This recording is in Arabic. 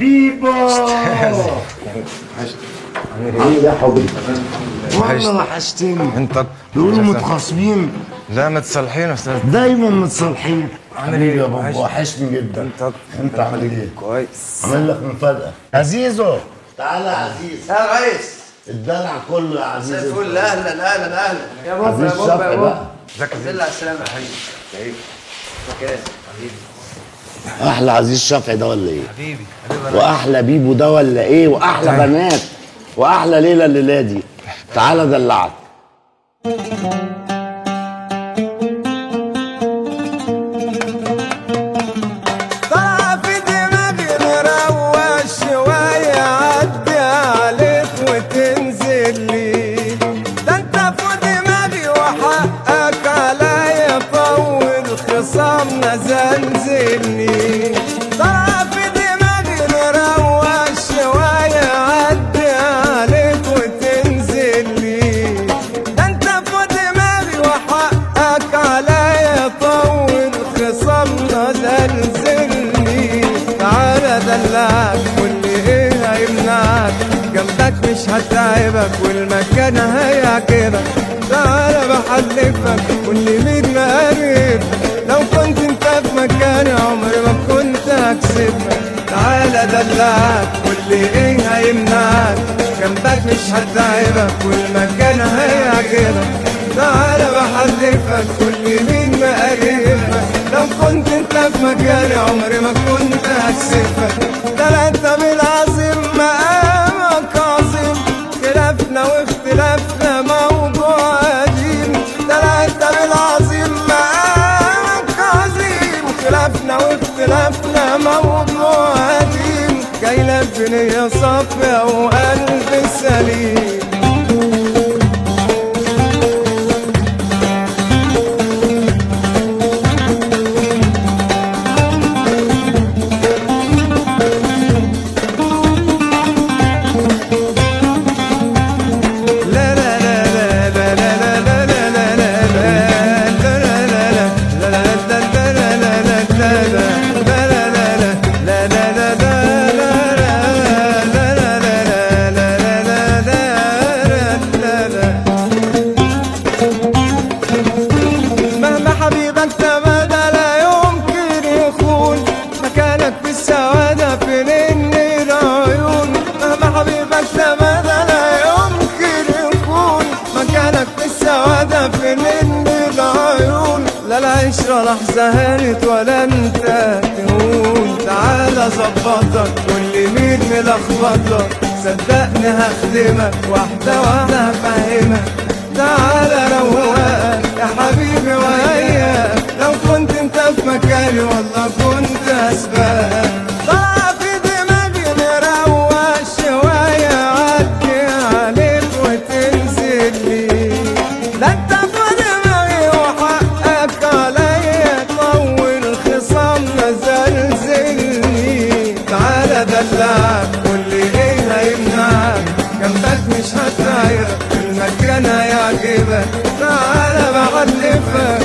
إيه يا حبيبي؟ والله وحشتني. انت بيقولوا متخاصمين. لا متصالحين يا أستاذ. دايما متصالحين عامل إيه؟ يا بابا وحشني. جدا. انت انت عامل إيه؟ كويس. عامل لك مفاجأة عزيزو. تعالى يا عزيز. يا ريس. الدلع كله يا عزيز مساء الفل. أهلا أهلا أهلا. يا بابا يا بابا يا بابا. ازيك يا على السلامة يا حبيبي مكان حبيبي أحلى عزيز شفعي ده ولا إيه؟ حبيبي حبيبي واحلى بيبو ده ولا إيه؟ واحلى بنات واحلى ليلة الليلة دي تعالى دلعك مش هتعبك والمكان هيعجبك تعالى بحلفك واللي مين مقرب لو كنت أنت في مكاني عمري ما كنت هكسبك تعالى دلعك واللي إيه هيمنعك. جنبك مش هتعبك والمكان هيعجبك تعالى بحلفك كل مين مقربك لو كنت أنت في مكاني عمري ما كنت الدنيا صافية وقلبي سليم. لا العشرة لحظة هانت ولا انت تهون تعالى ظبطك واللي مين ملخبطك. صدقني هخدمك واحدة واحدة هفهمك. تعالى روقك يا حبيبي وياك لو كنت انت في مكاني والله كنت أسبقك. دلاك واللي إيه هيمنعك؟ جنبك مش هتعير المكانة يعجبك تعالى بعلفك